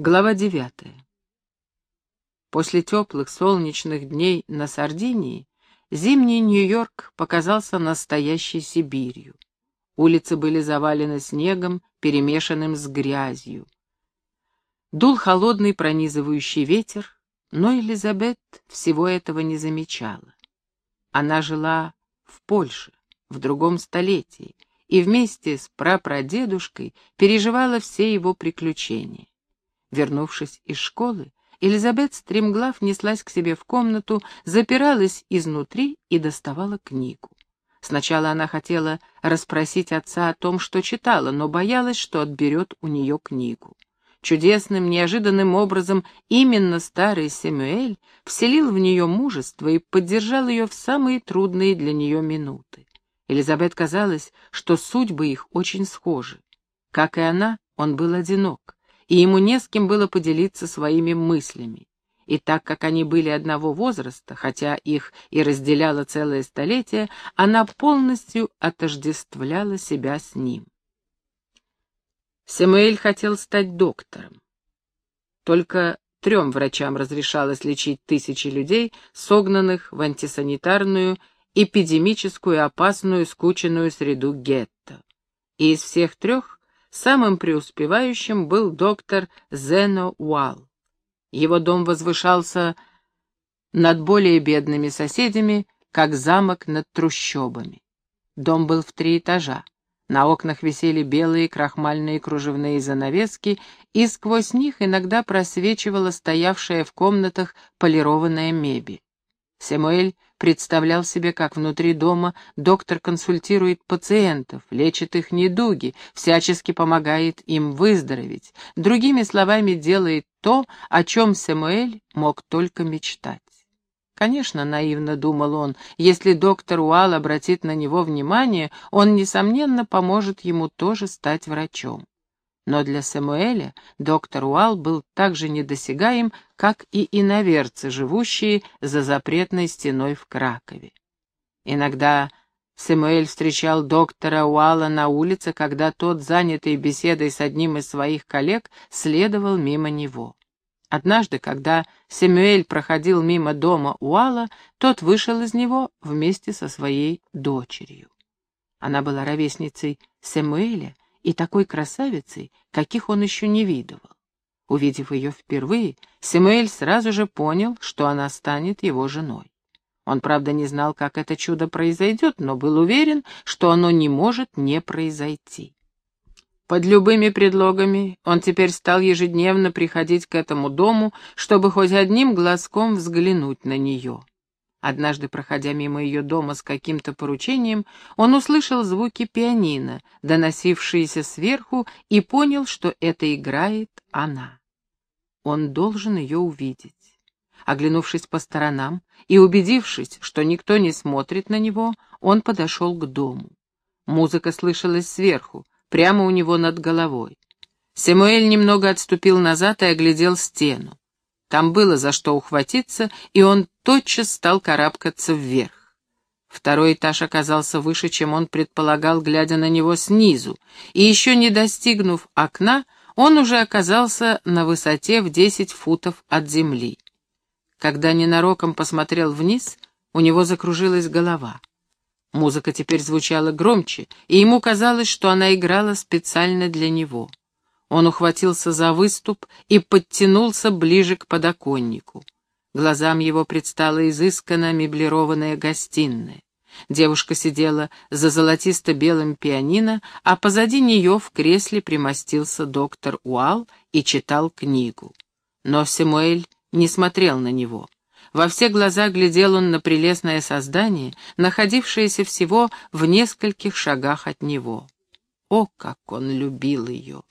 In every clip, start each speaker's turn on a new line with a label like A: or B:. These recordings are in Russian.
A: Глава девятая. После теплых солнечных дней на Сардинии зимний Нью-Йорк показался настоящей Сибирью. Улицы были завалены снегом, перемешанным с грязью. Дул холодный пронизывающий ветер, но Элизабет всего этого не замечала. Она жила в Польше, в другом столетии, и вместе с прапрадедушкой переживала все его приключения. Вернувшись из школы, Элизабет стремглав неслась к себе в комнату, запиралась изнутри и доставала книгу. Сначала она хотела расспросить отца о том, что читала, но боялась, что отберет у нее книгу. Чудесным, неожиданным образом именно старый Сэмюэль вселил в нее мужество и поддержал ее в самые трудные для нее минуты. Элизабет казалось, что судьбы их очень схожи. Как и она, он был одинок и ему не с кем было поделиться своими мыслями. И так как они были одного возраста, хотя их и разделяло целое столетие, она полностью отождествляла себя с ним. Самуэль хотел стать доктором. Только трем врачам разрешалось лечить тысячи людей, согнанных в антисанитарную, эпидемическую, опасную, скученную среду гетто. И из всех трех Самым преуспевающим был доктор Зено Уал. Его дом возвышался над более бедными соседями, как замок над трущобами. Дом был в три этажа. На окнах висели белые крахмальные кружевные занавески, и сквозь них иногда просвечивала стоявшая в комнатах полированная мебель. Самуэль представлял себе, как внутри дома доктор консультирует пациентов, лечит их недуги, всячески помогает им выздороветь, другими словами, делает то, о чем Самуэль мог только мечтать. Конечно, наивно думал он, если доктор Уал обратит на него внимание, он, несомненно, поможет ему тоже стать врачом. Но для Самуэля доктор Уал был так же недосягаем, как и иноверцы, живущие за запретной стеной в Кракове. Иногда Самуэль встречал доктора Уала на улице, когда тот, занятый беседой с одним из своих коллег, следовал мимо него. Однажды, когда Самуэль проходил мимо дома Уала, тот вышел из него вместе со своей дочерью. Она была ровесницей Самуэля, и такой красавицей, каких он еще не видывал. Увидев ее впервые, Самуэль сразу же понял, что она станет его женой. Он, правда, не знал, как это чудо произойдет, но был уверен, что оно не может не произойти. Под любыми предлогами он теперь стал ежедневно приходить к этому дому, чтобы хоть одним глазком взглянуть на нее. Однажды, проходя мимо ее дома с каким-то поручением, он услышал звуки пианино, доносившиеся сверху, и понял, что это играет она. Он должен ее увидеть. Оглянувшись по сторонам и убедившись, что никто не смотрит на него, он подошел к дому. Музыка слышалась сверху, прямо у него над головой. Самуэль немного отступил назад и оглядел стену. Там было за что ухватиться, и он тотчас стал карабкаться вверх. Второй этаж оказался выше, чем он предполагал, глядя на него снизу, и еще не достигнув окна, он уже оказался на высоте в десять футов от земли. Когда ненароком посмотрел вниз, у него закружилась голова. Музыка теперь звучала громче, и ему казалось, что она играла специально для него. Он ухватился за выступ и подтянулся ближе к подоконнику. Глазам его предстала изысканно меблированная гостиная. Девушка сидела за золотисто-белым пианино, а позади нее в кресле примостился доктор Уал и читал книгу. Но Самуэль не смотрел на него. Во все глаза глядел он на прелестное создание, находившееся всего в нескольких шагах от него. О, как он любил ее!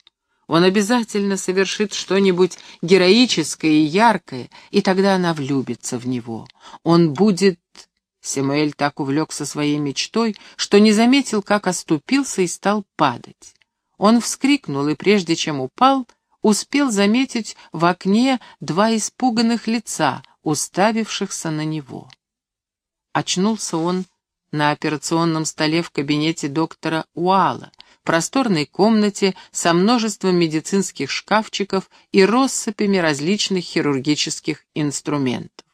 A: Он обязательно совершит что-нибудь героическое и яркое, и тогда она влюбится в него. Он будет... Самуэль так увлекся своей мечтой, что не заметил, как оступился и стал падать. Он вскрикнул, и прежде чем упал, успел заметить в окне два испуганных лица, уставившихся на него. Очнулся он на операционном столе в кабинете доктора Уала, просторной комнате со множеством медицинских шкафчиков и россыпями различных хирургических инструментов.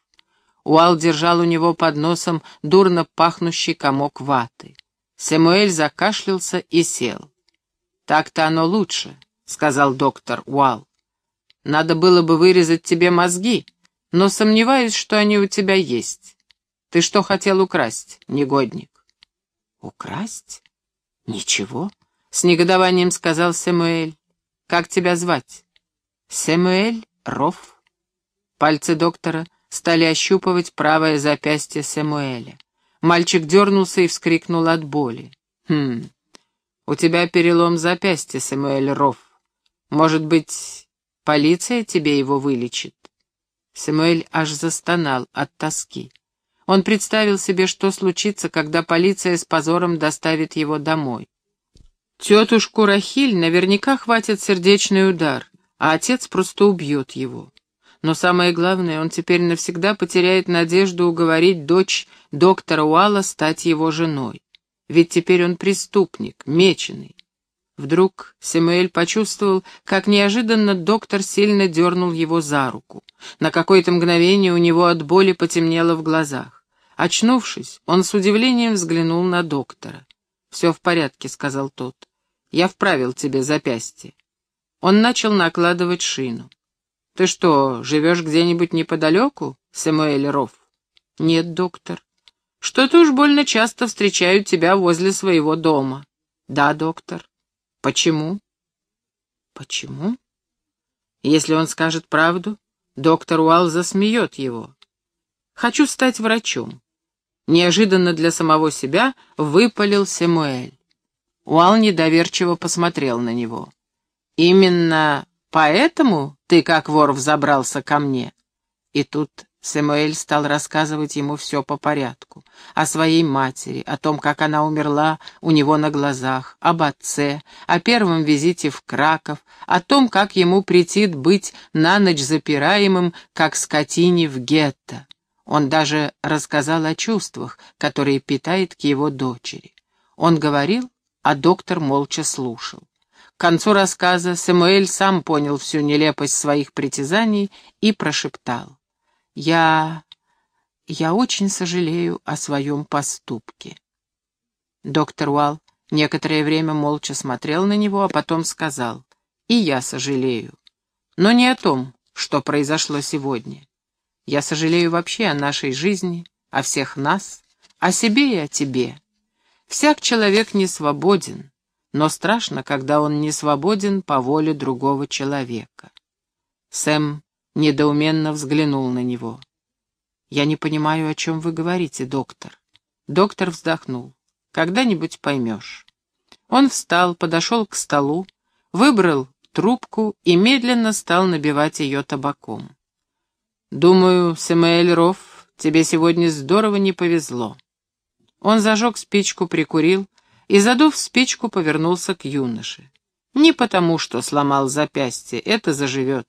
A: Уал держал у него под носом дурно пахнущий комок ваты. Самуэль закашлялся и сел. «Так-то оно лучше», — сказал доктор Уал. «Надо было бы вырезать тебе мозги, но сомневаюсь, что они у тебя есть. Ты что хотел украсть, негодник?»
B: «Украсть? Ничего», —
A: с негодованием сказал Самуэль. «Как тебя звать?»
B: «Самуэль Ров».
A: Пальцы доктора стали ощупывать правое запястье Самуэля. Мальчик дернулся и вскрикнул от боли. «Хм, у тебя перелом запястья, Самуэль Ров. Может быть, полиция тебе его вылечит?» Самуэль аж застонал от тоски. Он представил себе, что случится, когда полиция с позором доставит его домой. Тетушку Рахиль наверняка хватит сердечный удар, а отец просто убьет его. Но самое главное, он теперь навсегда потеряет надежду уговорить дочь доктора Уалла стать его женой. Ведь теперь он преступник, меченый. Вдруг Самуэль почувствовал, как неожиданно доктор сильно дернул его за руку. На какое-то мгновение у него от боли потемнело в глазах. Очнувшись, он с удивлением взглянул на доктора. «Все в порядке», — сказал тот. «Я вправил тебе запястье». Он начал накладывать шину. «Ты что, живешь где-нибудь неподалеку, Самуэль Ров?» «Нет, доктор». «Что-то уж больно часто встречают тебя возле своего дома». «Да, доктор». «Почему?» «Почему?» Если он скажет правду, доктор Уалл засмеет его. «Хочу стать врачом». Неожиданно для самого себя выпалил Самуэль. Уалл недоверчиво посмотрел на него. «Именно Поэтому ты, как вор, взобрался ко мне?» И тут Сэмуэль стал рассказывать ему все по порядку. О своей матери, о том, как она умерла у него на глазах, об отце, о первом визите в Краков, о том, как ему претит быть на ночь запираемым, как скотине в гетто. Он даже рассказал о чувствах, которые питает к его дочери. Он говорил, а доктор молча слушал. К концу рассказа Самуэль сам понял всю нелепость своих притязаний и прошептал. «Я... я очень сожалею о своем поступке». Доктор Уалл некоторое время молча смотрел на него, а потом сказал. «И я сожалею. Но не о том, что произошло сегодня. Я сожалею вообще о нашей жизни, о всех нас, о себе и о тебе. Всяк человек не свободен» но страшно, когда он не свободен по воле другого человека. Сэм недоуменно взглянул на него. «Я не понимаю, о чем вы говорите, доктор». Доктор вздохнул. «Когда-нибудь поймешь». Он встал, подошел к столу, выбрал трубку и медленно стал набивать ее табаком. «Думаю, Сэмуэль Рофф, тебе сегодня здорово не повезло». Он зажег спичку, прикурил, и, задув спичку, повернулся к юноше. «Не потому, что сломал запястье, это заживет.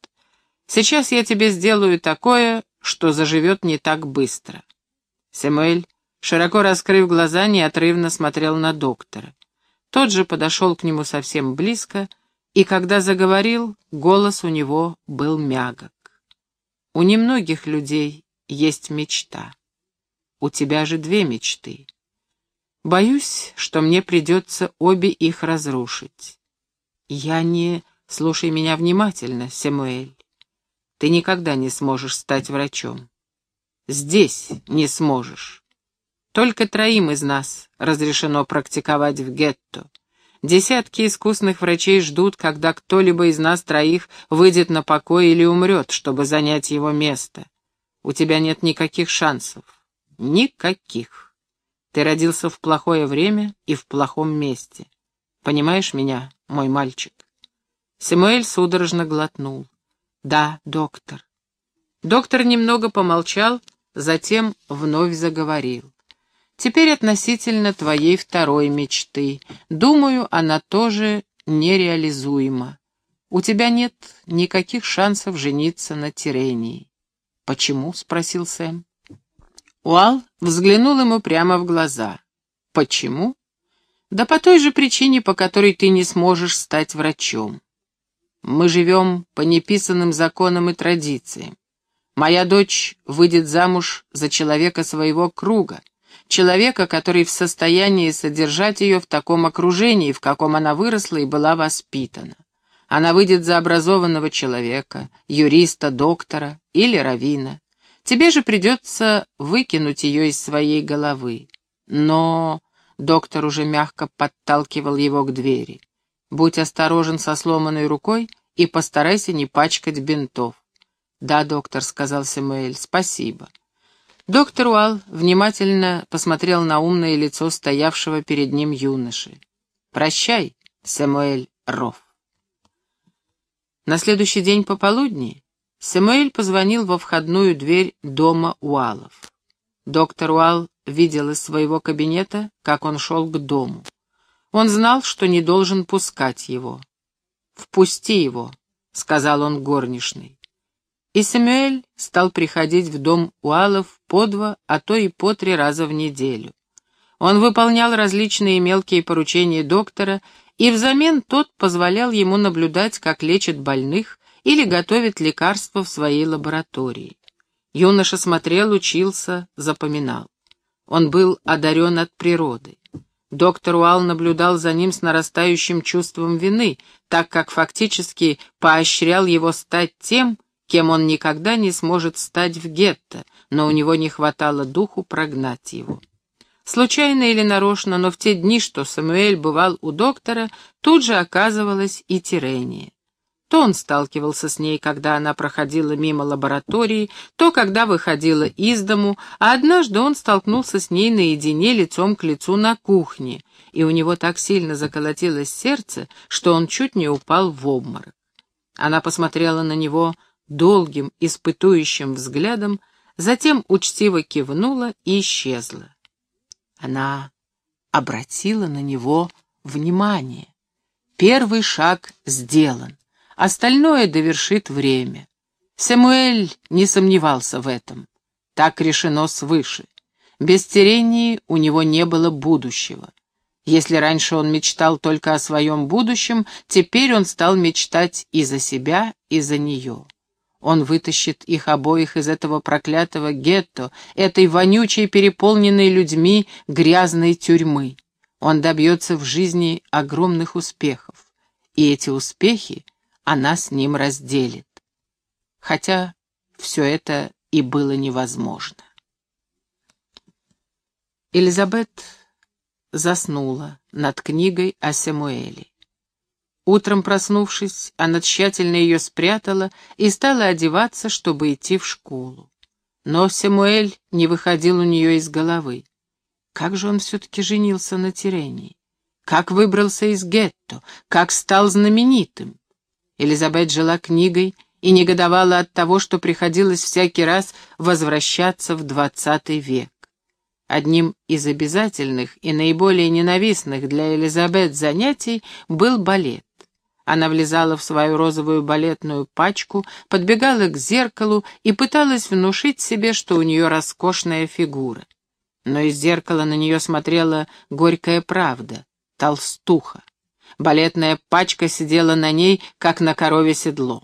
A: Сейчас я тебе сделаю такое, что заживет не так быстро». Самуэль, широко раскрыв глаза, неотрывно смотрел на доктора. Тот же подошел к нему совсем близко, и когда заговорил, голос у него был мягок. «У немногих людей есть мечта. У тебя же две мечты. Боюсь, что мне придется обе их разрушить. Я не... Слушай меня внимательно, Самуэль. Ты никогда не сможешь стать врачом. Здесь не сможешь. Только троим из нас разрешено практиковать в гетто. Десятки искусных врачей ждут, когда кто-либо из нас троих выйдет на покой или умрет, чтобы занять его место. У тебя нет никаких шансов. Никаких. Ты родился в плохое время и в плохом месте. Понимаешь меня, мой мальчик?» Самуэль судорожно глотнул. «Да, доктор». Доктор немного помолчал, затем вновь заговорил. «Теперь относительно твоей второй мечты. Думаю, она тоже нереализуема. У тебя нет никаких шансов жениться на Тирении». «Почему?» — спросил Сэм. Уал взглянул ему прямо в глаза. «Почему?» Да по той же причине, по которой ты не сможешь стать врачом. Мы живем по неписанным законам и традициям. Моя дочь выйдет замуж за человека своего круга, человека, который в состоянии содержать ее в таком окружении, в каком она выросла и была воспитана. Она выйдет за образованного человека, юриста, доктора или равина. Тебе же придется выкинуть ее из своей головы. Но доктор уже мягко подталкивал его к двери. Будь осторожен со сломанной рукой и постарайся не пачкать бинтов. «Да, доктор», — сказал Самуэль, — «спасибо». Доктор Уал внимательно посмотрел на умное лицо стоявшего перед ним юноши. «Прощай, Самуэль Ров». На следующий день пополудни Самуэль позвонил во входную дверь дома Уалов. Доктор Уал видел из своего кабинета, как он шел к дому. Он знал, что не должен пускать его. «Впусти его», — сказал он горничной. И Самуэль стал приходить в дом Уалов по два, а то и по три раза в неделю. Он выполнял различные мелкие поручения доктора, и взамен тот позволял ему наблюдать, как лечат больных или готовит лекарства в своей лаборатории. Юноша смотрел, учился, запоминал. Он был одарен от природы. Доктор Уалл наблюдал за ним с нарастающим чувством вины, так как фактически поощрял его стать тем, кем он никогда не сможет стать в гетто, но у него не хватало духу прогнать его. Случайно или нарочно, но в те дни, что Самуэль бывал у доктора, тут же оказывалась и Тирения. То он сталкивался с ней, когда она проходила мимо лаборатории, то когда выходила из дому, а однажды он столкнулся с ней наедине лицом к лицу на кухне, и у него так сильно заколотилось сердце, что он чуть не упал в обморок. Она посмотрела на него долгим, испытующим взглядом, затем учтиво кивнула и исчезла. Она обратила на него внимание. Первый шаг сделан. Остальное довершит время. Самуэль не сомневался в этом. Так решено свыше. Без Терении у него не было будущего. Если раньше он мечтал только о своем будущем, теперь он стал мечтать и за себя, и за нее. Он вытащит их обоих из этого проклятого гетто, этой вонючей, переполненной людьми грязной тюрьмы. Он добьется в жизни огромных успехов. И эти успехи она с ним разделит. Хотя все это и было невозможно. Элизабет заснула над книгой о Самуэле. Утром проснувшись, она тщательно ее спрятала и стала одеваться, чтобы идти в школу. Но Самуэль не выходил у нее из головы. Как же он все-таки женился на Тирении? Как выбрался из гетто? Как стал знаменитым? Элизабет жила книгой и негодовала от того, что приходилось всякий раз возвращаться в двадцатый век. Одним из обязательных и наиболее ненавистных для Элизабет занятий был балет. Она влезала в свою розовую балетную пачку, подбегала к зеркалу и пыталась внушить себе, что у нее роскошная фигура. Но из зеркала на нее смотрела горькая правда — толстуха. Балетная пачка сидела на ней, как на корове седло.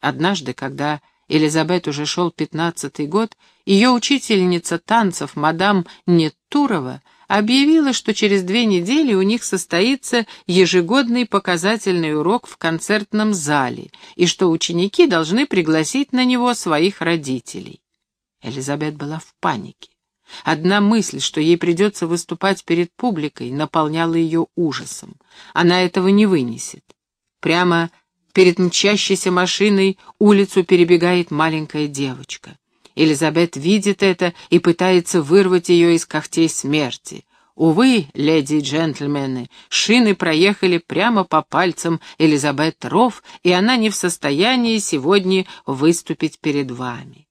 A: Однажды, когда Элизабет уже шел пятнадцатый год, ее учительница танцев, мадам Нетурова, объявила, что через две недели у них состоится ежегодный показательный урок в концертном зале, и что ученики должны пригласить на него своих родителей. Элизабет была в панике. Одна мысль, что ей придется выступать перед публикой, наполняла ее ужасом. Она этого не вынесет. Прямо перед мчащейся машиной улицу перебегает маленькая девочка. Элизабет видит это и пытается вырвать ее из когтей смерти. Увы, леди и джентльмены, шины проехали прямо по пальцам Элизабет Ров, и она не в состоянии сегодня выступить перед вами.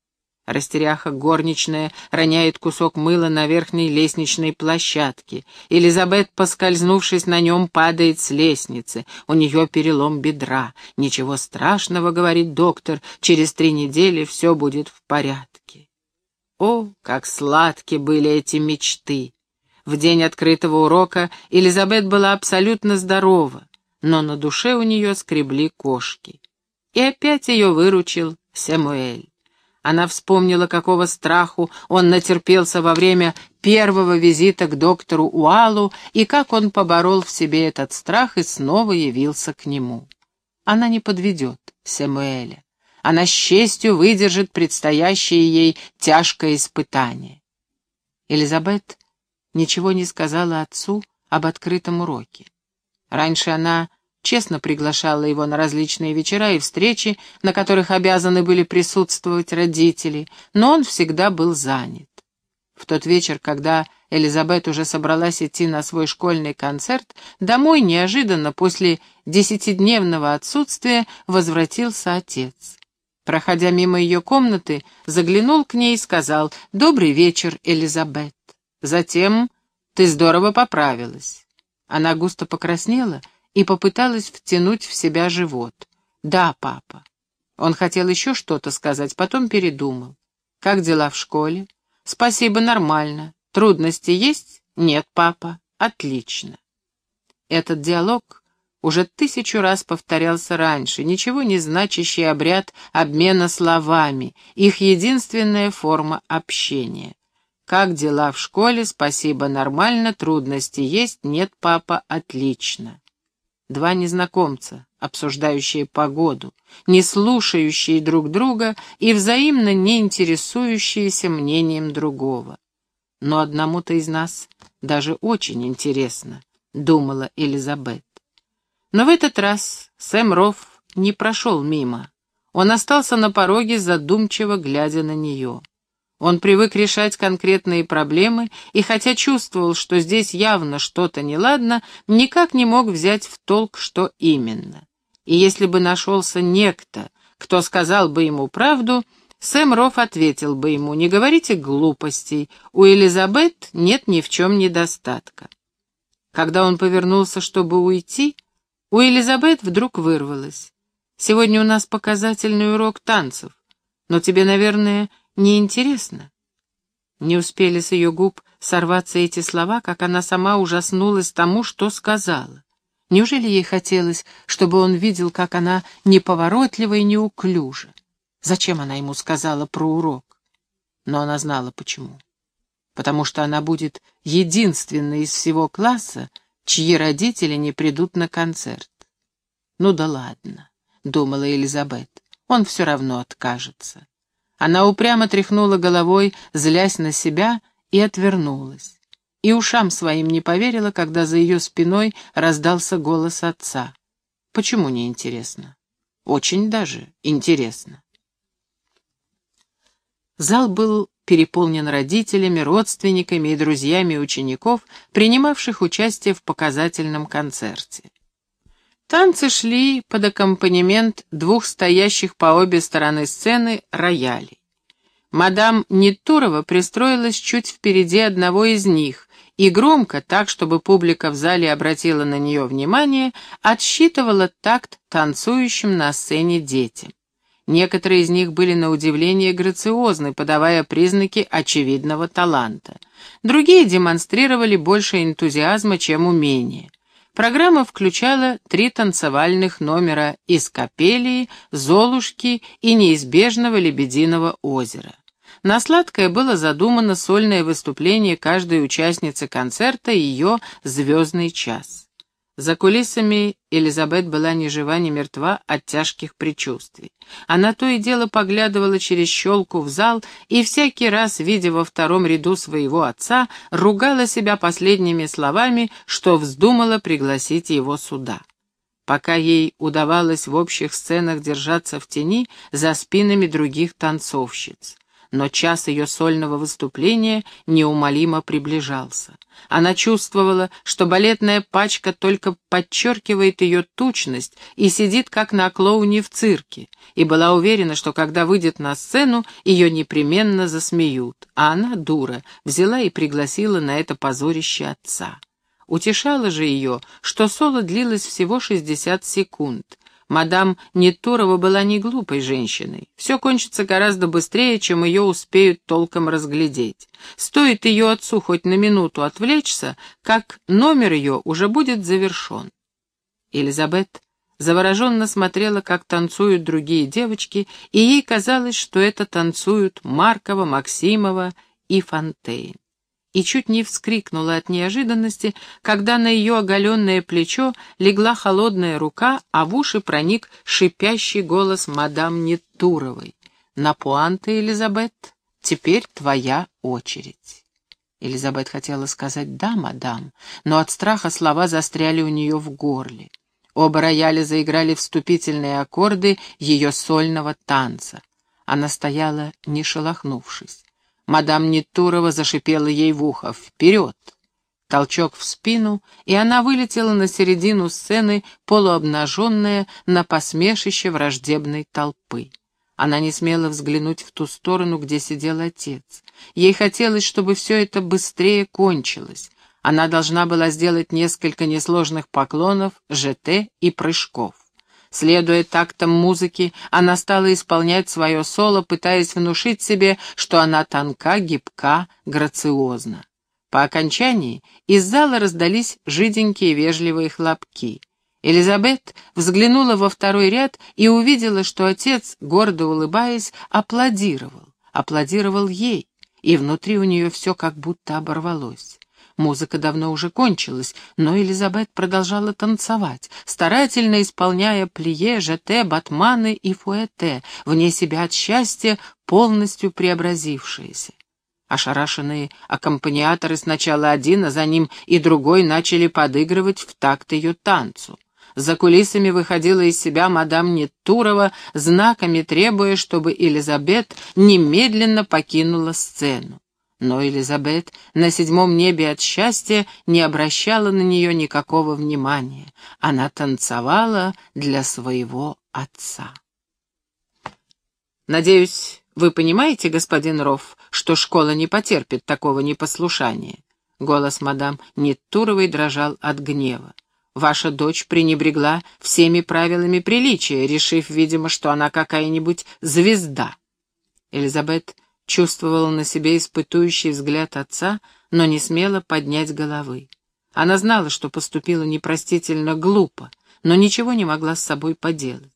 A: Растеряха горничная роняет кусок мыла на верхней лестничной площадке. Элизабет, поскользнувшись на нем, падает с лестницы. У нее перелом бедра. «Ничего страшного», — говорит доктор, — «через три недели все будет в порядке». О, как сладки были эти мечты! В день открытого урока Элизабет была абсолютно здорова, но на душе у нее скребли кошки. И опять ее выручил Самуэль. Она вспомнила, какого страху он натерпелся во время первого визита к доктору Уалу и как он поборол в себе этот страх и снова явился к нему. Она не подведет Самуэля. Она с честью выдержит предстоящее ей тяжкое испытание. Элизабет ничего не сказала отцу об открытом уроке. Раньше она честно приглашала его на различные вечера и встречи, на которых обязаны были присутствовать родители, но он всегда был занят. В тот вечер, когда Элизабет уже собралась идти на свой школьный концерт, домой неожиданно после десятидневного отсутствия возвратился отец. Проходя мимо ее комнаты, заглянул к ней и сказал «Добрый вечер, Элизабет». Затем «Ты здорово поправилась». Она густо покраснела и попыталась втянуть в себя живот. «Да, папа». Он хотел еще что-то сказать, потом передумал. «Как дела в школе?» «Спасибо, нормально. Трудности есть?» «Нет, папа. Отлично». Этот диалог уже тысячу раз повторялся раньше, ничего не значащий обряд обмена словами, их единственная форма общения. «Как дела в школе? Спасибо, нормально. Трудности есть? Нет, папа, отлично». Два незнакомца, обсуждающие погоду, не слушающие друг друга и взаимно не интересующиеся мнением другого. Но одному-то из нас даже очень интересно, думала Элизабет. Но в этот раз Сэм Рофф не прошел мимо. Он остался на пороге, задумчиво глядя на нее. Он привык решать конкретные проблемы, и хотя чувствовал, что здесь явно что-то неладно, никак не мог взять в толк, что именно. И если бы нашелся некто, кто сказал бы ему правду, Сэм Рофф ответил бы ему, не говорите глупостей, у Элизабет нет ни в чем недостатка. Когда он повернулся, чтобы уйти, у Элизабет вдруг вырвалось. «Сегодня у нас показательный урок танцев, но тебе, наверное, неинтересно. Не успели с ее губ сорваться эти слова, как она сама ужаснулась тому, что сказала. Неужели ей хотелось, чтобы он видел, как она неповоротлива и неуклюжа? Зачем она ему сказала про урок? Но она знала, почему. Потому что она будет единственной из всего класса, чьи родители не придут на концерт. «Ну да ладно», — думала Элизабет, — «он все равно откажется». Она упрямо тряхнула головой, злясь на себя, и отвернулась. И ушам своим не поверила, когда за ее спиной раздался голос отца. Почему не интересно? Очень даже интересно. Зал был переполнен родителями, родственниками и друзьями учеников, принимавших участие в показательном концерте. Танцы шли под аккомпанемент двух стоящих по обе стороны сцены роялей. Мадам Нетурова пристроилась чуть впереди одного из них и громко, так, чтобы публика в зале обратила на нее внимание, отсчитывала такт танцующим на сцене детям. Некоторые из них были на удивление грациозны, подавая признаки очевидного таланта. Другие демонстрировали больше энтузиазма, чем умения. Программа включала три танцевальных номера из «Капелии», «Золушки» и неизбежного «Лебединого озера». На сладкое было задумано сольное выступление каждой участницы концерта и ее «Звездный час». За кулисами Элизабет была ни жива, ни мертва от тяжких предчувствий. Она то и дело поглядывала через щелку в зал и всякий раз, видя во втором ряду своего отца, ругала себя последними словами, что вздумала пригласить его сюда. Пока ей удавалось в общих сценах держаться в тени за спинами других танцовщиц но час ее сольного выступления неумолимо приближался. Она чувствовала, что балетная пачка только подчеркивает ее тучность и сидит как на клоуне в цирке, и была уверена, что когда выйдет на сцену, ее непременно засмеют, а она, дура, взяла и пригласила на это позорище отца. Утешало же ее, что соло длилось всего 60 секунд — Мадам Нетурова была не глупой женщиной. Все кончится гораздо быстрее, чем ее успеют толком разглядеть. Стоит ее отцу хоть на минуту отвлечься, как номер ее уже будет завершен. Элизабет завороженно смотрела, как танцуют другие девочки, и ей казалось, что это танцуют Маркова, Максимова и Фонтейн и чуть не вскрикнула от неожиданности, когда на ее оголенное плечо легла холодная рука, а в уши проник шипящий голос мадам Нетуровой. «На пуанты, Элизабет, теперь твоя очередь». Элизабет хотела сказать «да, мадам», но от страха слова застряли у нее в горле. Оба рояля заиграли вступительные аккорды ее сольного танца. Она стояла, не шелохнувшись. Мадам Нетурова зашипела ей в ухо «Вперед!». Толчок в спину, и она вылетела на середину сцены, полуобнаженная, на посмешище враждебной толпы. Она не смела взглянуть в ту сторону, где сидел отец. Ей хотелось, чтобы все это быстрее кончилось. Она должна была сделать несколько несложных поклонов, ЖТ и прыжков. Следуя тактам музыки, она стала исполнять свое соло, пытаясь внушить себе, что она тонка, гибка, грациозна. По окончании из зала раздались жиденькие вежливые хлопки. Элизабет взглянула во второй ряд и увидела, что отец, гордо улыбаясь, аплодировал. Аплодировал ей, и внутри у нее все как будто оборвалось. Музыка давно уже кончилась, но Элизабет продолжала танцевать, старательно исполняя плие, жете, батманы и фуэте, вне себя от счастья, полностью преобразившиеся. Ошарашенные аккомпаниаторы сначала один, а за ним и другой начали подыгрывать в такт ее танцу. За кулисами выходила из себя мадам Нетурова, знаками требуя, чтобы Элизабет немедленно покинула сцену. Но Элизабет на седьмом небе от счастья не обращала на нее никакого внимания. Она танцевала для своего отца. «Надеюсь, вы понимаете, господин Рофф, что школа не потерпит такого непослушания?» Голос мадам Неттуровой дрожал от гнева. «Ваша дочь пренебрегла всеми правилами приличия, решив, видимо, что она какая-нибудь звезда». Элизабет чувствовала на себе испытующий взгляд отца, но не смела поднять головы. Она знала, что поступила непростительно глупо, но ничего не могла с собой поделать.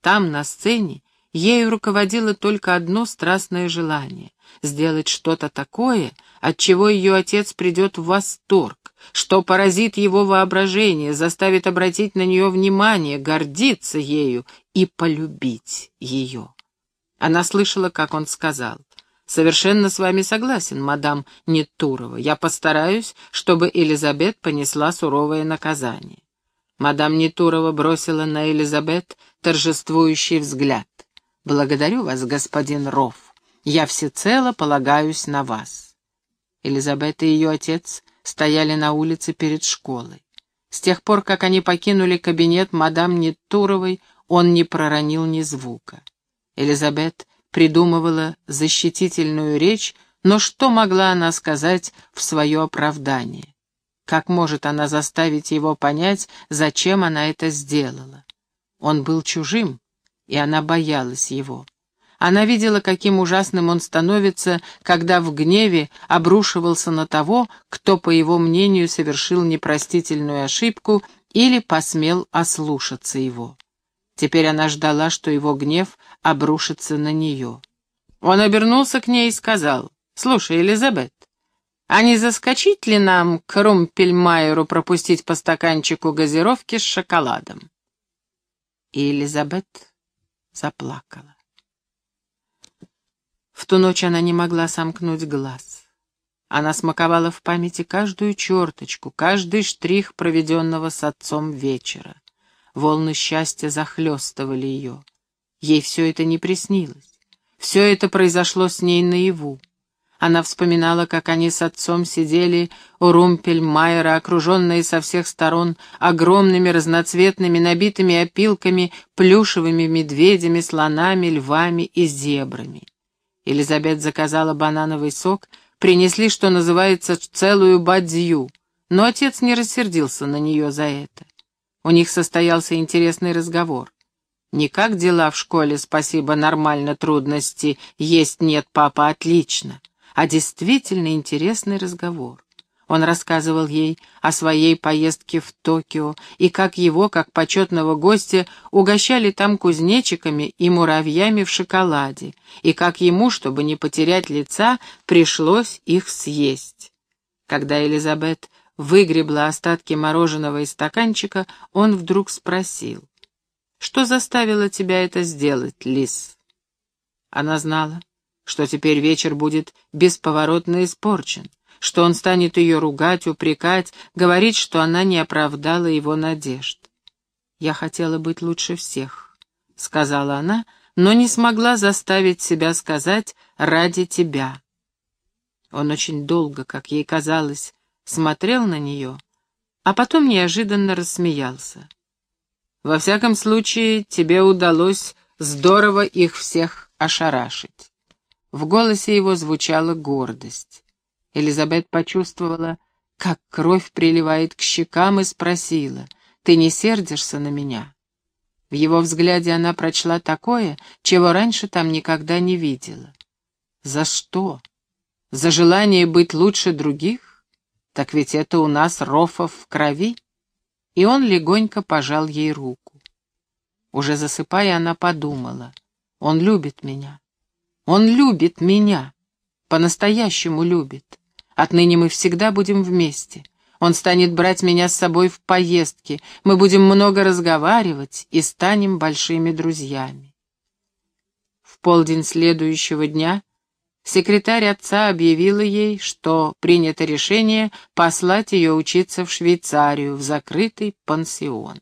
A: Там, на сцене, ею руководило только одно страстное желание — сделать что-то такое, от чего ее отец придет в восторг, что поразит его воображение, заставит обратить на нее внимание, гордиться ею и полюбить ее. Она слышала, как он сказал — «Совершенно с вами согласен, мадам Нетурова. Я постараюсь, чтобы Элизабет понесла суровое наказание». Мадам Нетурова бросила на Элизабет торжествующий взгляд. «Благодарю вас, господин Рофф. Я всецело полагаюсь на вас». Элизабет и ее отец стояли на улице перед школой. С тех пор, как они покинули кабинет мадам Нетуровой, он не проронил ни звука. Элизабет придумывала защитительную речь, но что могла она сказать в свое оправдание? Как может она заставить его понять, зачем она это сделала? Он был чужим, и она боялась его. Она видела, каким ужасным он становится, когда в гневе обрушивался на того, кто, по его мнению, совершил непростительную ошибку или посмел ослушаться его. Теперь она ждала, что его гнев обрушится на нее. Он обернулся к ней и сказал, «Слушай, Элизабет, а не заскочить ли нам к Румпельмайеру пропустить по стаканчику газировки с шоколадом?» И Элизабет заплакала. В ту ночь она не могла сомкнуть глаз. Она смаковала в памяти каждую черточку, каждый штрих проведенного с отцом вечера. Волны счастья захлестывали ее. Ей все это не приснилось. Все это произошло с ней наяву. Она вспоминала, как они с отцом сидели у Румпельмайера, окруженные со всех сторон огромными разноцветными набитыми опилками, плюшевыми медведями, слонами, львами и зебрами. Елизабет заказала банановый сок, принесли, что называется, целую бадью, но отец не рассердился на нее за это. У них состоялся интересный разговор. Не как дела в школе, спасибо, нормально, трудности, есть нет, папа, отлично, а действительно интересный разговор. Он рассказывал ей о своей поездке в Токио и как его, как почетного гостя, угощали там кузнечиками и муравьями в шоколаде, и как ему, чтобы не потерять лица, пришлось их съесть. Когда Элизабет выгребла остатки мороженого из стаканчика, он вдруг спросил. Что заставило тебя это сделать, Лис? Она знала, что теперь вечер будет бесповоротно испорчен, что он станет ее ругать, упрекать, говорить, что она не оправдала его надежд. «Я хотела быть лучше всех», — сказала она, но не смогла заставить себя сказать «ради тебя». Он очень долго, как ей казалось, смотрел на нее, а потом неожиданно рассмеялся. Во всяком случае, тебе удалось здорово их всех ошарашить. В голосе его звучала гордость. Элизабет почувствовала, как кровь приливает к щекам, и спросила, «Ты не сердишься на меня?» В его взгляде она прочла такое, чего раньше там никогда не видела. «За что? За желание быть лучше других? Так ведь это у нас рофов в крови?» и он легонько пожал ей руку. Уже засыпая, она подумала, он любит меня. Он любит меня. По-настоящему любит. Отныне мы всегда будем вместе. Он станет брать меня с собой в поездки. Мы будем много разговаривать и станем большими друзьями. В полдень следующего дня секретарь отца объявила ей, что принято решение послать ее учиться в Швейцарию, в закрытый пансион.